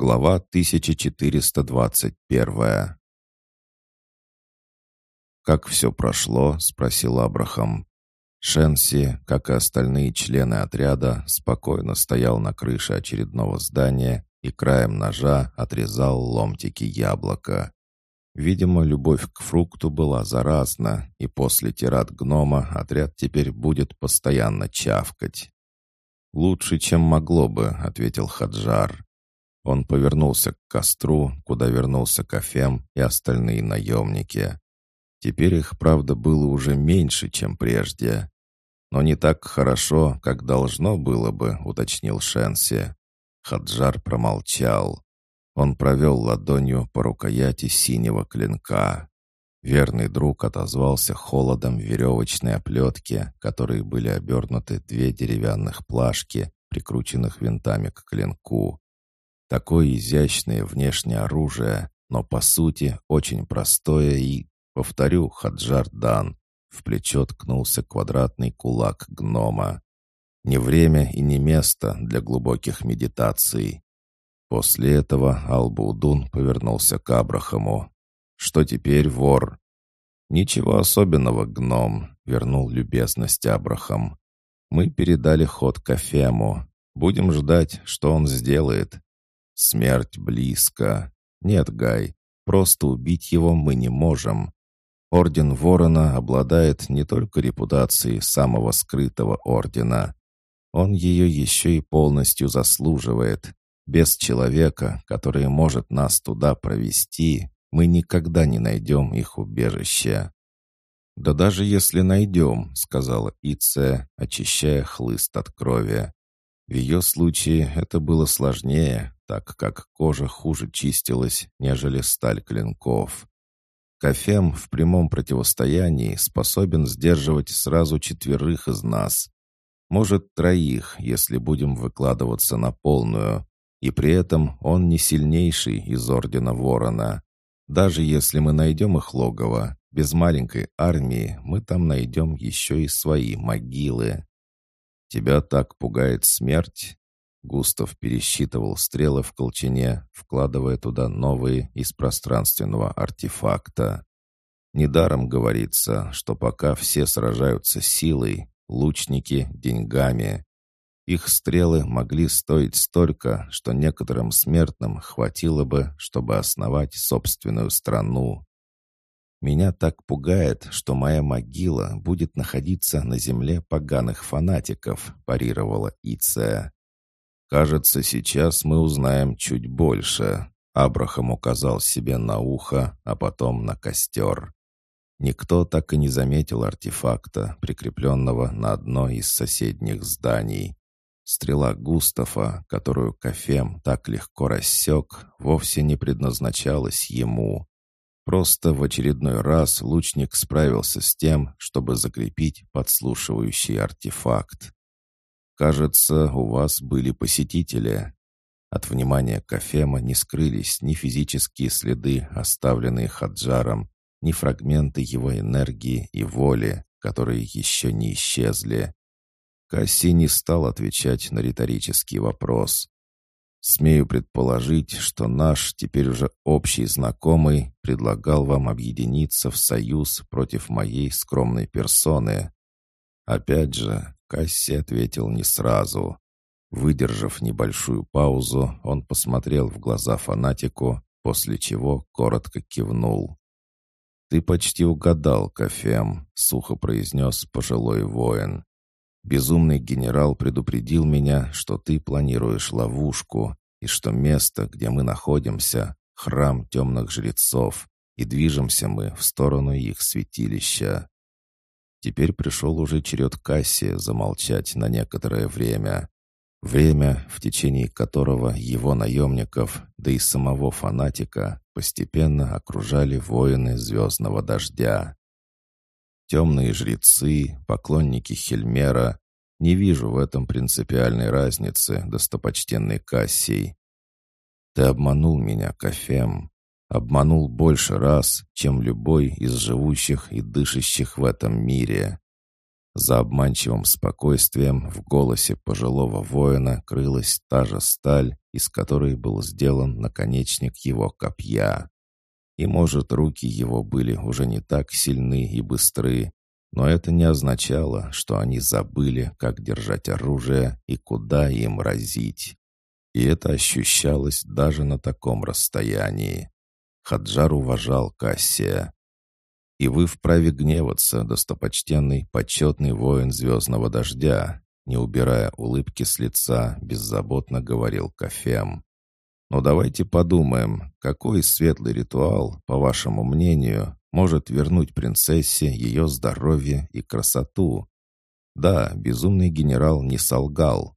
Глава 1421 «Как все прошло?» — спросил Абрахам. Шенси, как и остальные члены отряда, спокойно стоял на крыше очередного здания и краем ножа отрезал ломтики яблока. Видимо, любовь к фрукту была заразна, и после тират гнома отряд теперь будет постоянно чавкать. «Лучше, чем могло бы», — ответил Хаджар. Он повернулся к костру, куда вернулся Кафем и остальные наемники. Теперь их, правда, было уже меньше, чем прежде. Но не так хорошо, как должно было бы, уточнил Шенси. Хаджар промолчал. Он провел ладонью по рукояти синего клинка. Верный друг отозвался холодом веревочной оплетки, которой были обернуты две деревянных плашки, прикрученных винтами к клинку. Такое изящное внешнее оружие, но по сути очень простое и, повторю, Хаджар Дан, в плечо ткнулся квадратный кулак гнома. Не время и не место для глубоких медитаций. После этого Албаудун повернулся к Абрахаму. «Что теперь, вор?» «Ничего особенного, гном», — вернул любезность Абрахам. «Мы передали ход Кафему. Будем ждать, что он сделает. Смерть близко. Нет, Гай, просто убить его мы не можем. Орден Ворона обладает не только репутацией самого скрытого ордена. Он ее еще и полностью заслуживает. Без человека, который может нас туда провести, мы никогда не найдем их убежище. «Да даже если найдем», — сказала Ице, очищая хлыст от крови. В ее случае это было сложнее, так как кожа хуже чистилась, нежели сталь клинков. Кафем в прямом противостоянии способен сдерживать сразу четверых из нас. Может, троих, если будем выкладываться на полную. И при этом он не сильнейший из Ордена Ворона. Даже если мы найдем их логово, без маленькой армии мы там найдем еще и свои могилы. Тебя так пугает смерть? Густав пересчитывал стрелы в колчине, вкладывая туда новые из пространственного артефакта. Недаром говорится, что пока все сражаются силой, лучники — деньгами. Их стрелы могли стоить столько, что некоторым смертным хватило бы, чтобы основать собственную страну. Меня так пугает, что моя могила будет находиться на земле поганых фанатиков», — парировала Иция. «Кажется, сейчас мы узнаем чуть больше», — Абрахам указал себе на ухо, а потом на костер. Никто так и не заметил артефакта, прикрепленного на одно из соседних зданий. Стрела Густава, которую Кафем так легко рассек, вовсе не предназначалась ему. Просто в очередной раз лучник справился с тем, чтобы закрепить подслушивающий артефакт. «Кажется, у вас были посетители». От внимания Кафема не скрылись ни физические следы, оставленные Хаджаром, ни фрагменты его энергии и воли, которые еще не исчезли. Касси не стал отвечать на риторический вопрос. «Смею предположить, что наш, теперь уже общий знакомый, предлагал вам объединиться в союз против моей скромной персоны. Опять же, Касси ответил не сразу. Выдержав небольшую паузу, он посмотрел в глаза фанатику, после чего коротко кивнул. «Ты почти угадал, Кафем», — сухо произнес пожилой воин. «Безумный генерал предупредил меня, что ты планируешь ловушку, и что место, где мы находимся, — храм темных жрецов, и движемся мы в сторону их святилища. Теперь пришел уже черед Касси замолчать на некоторое время. Время, в течение которого его наемников, да и самого фанатика, постепенно окружали воины звездного дождя. Темные жрецы, поклонники Хельмера, не вижу в этом принципиальной разницы, достопочтенный Кассий. Ты обманул меня, Кафем. Обманул больше раз, чем любой из живущих и дышащих в этом мире. За обманчивым спокойствием в голосе пожилого воина крылась та же сталь из которой был сделан наконечник его копья. И, может, руки его были уже не так сильны и быстры, но это не означало, что они забыли, как держать оружие и куда им разить. И это ощущалось даже на таком расстоянии. Хаджар уважал Кассия. «И вы вправе гневаться, достопочтенный, почетный воин звездного дождя», не убирая улыбки с лица, беззаботно говорил Кафем. «Но давайте подумаем, какой светлый ритуал, по вашему мнению, может вернуть принцессе ее здоровье и красоту. Да, безумный генерал не солгал.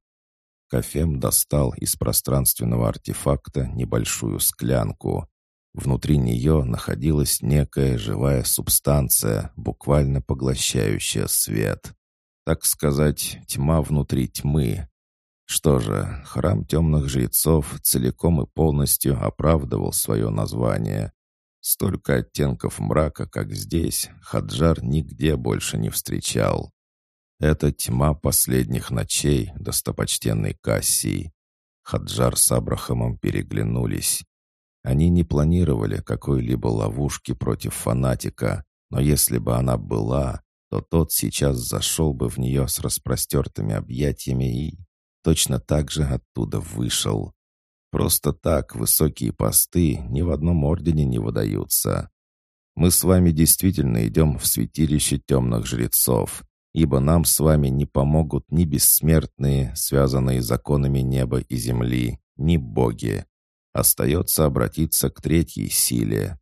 Кафем достал из пространственного артефакта небольшую склянку. Внутри нее находилась некая живая субстанция, буквально поглощающая свет. Так сказать, тьма внутри тьмы. Что же, храм темных жрецов целиком и полностью оправдывал свое название. Столько оттенков мрака, как здесь, Хаджар нигде больше не встречал. Это тьма последних ночей, достопочтенной Кассии. Хаджар с Абрахамом переглянулись. Они не планировали какой-либо ловушки против фанатика, но если бы она была, то тот сейчас зашел бы в нее с распростертыми объятиями и точно так же оттуда вышел. Просто так высокие посты ни в одном ордене не выдаются. Мы с вами действительно идем в святилище темных жрецов, ибо нам с вами не помогут ни бессмертные, связанные законами неба и земли, ни боги. Остается обратиться к третьей силе.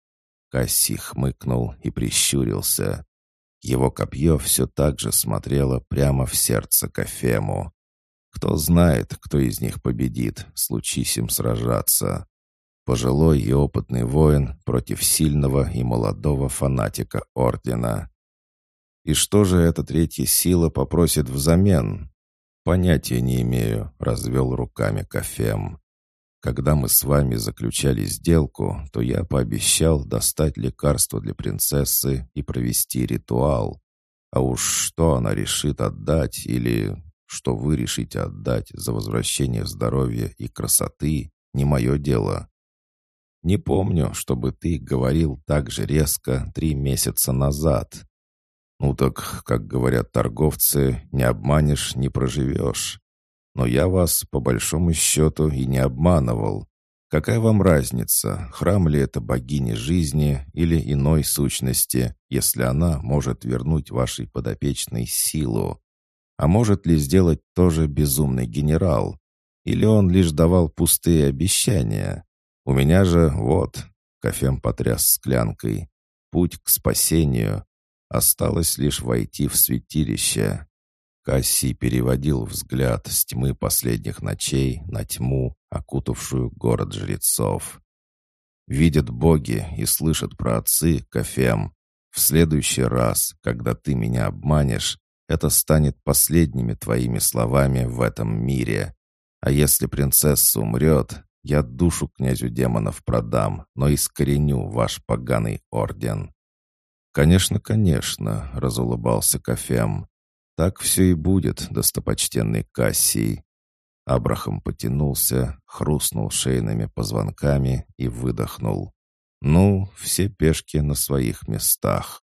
Касси хмыкнул и прищурился. Его копье все так же смотрело прямо в сердце Кафему. Кто знает, кто из них победит, случись им сражаться. Пожилой и опытный воин против сильного и молодого фанатика Ордена. И что же эта третья сила попросит взамен? Понятия не имею, развел руками Кафем. Когда мы с вами заключали сделку, то я пообещал достать лекарство для принцессы и провести ритуал. А уж что она решит отдать или что вы решите отдать за возвращение здоровья и красоты, не мое дело. Не помню, чтобы ты говорил так же резко три месяца назад. Ну так, как говорят торговцы, не обманешь, не проживешь. Но я вас, по большому счету, и не обманывал. Какая вам разница, храм ли это богини жизни или иной сущности, если она может вернуть вашей подопечной силу? А может ли сделать тоже безумный генерал? Или он лишь давал пустые обещания? У меня же вот, Кофем потряс склянкой, путь к спасению. Осталось лишь войти в святилище. Кассий переводил взгляд с тьмы последних ночей на тьму, окутавшую город жрецов. Видят боги и слышат про отцы, Кофем. В следующий раз, когда ты меня обманешь, это станет последними твоими словами в этом мире. А если принцесса умрет, я душу князю демонов продам, но искореню ваш поганый орден». «Конечно, конечно», — разулыбался Кафем. «Так все и будет, достопочтенный Кассий». Абрахам потянулся, хрустнул шейными позвонками и выдохнул. «Ну, все пешки на своих местах».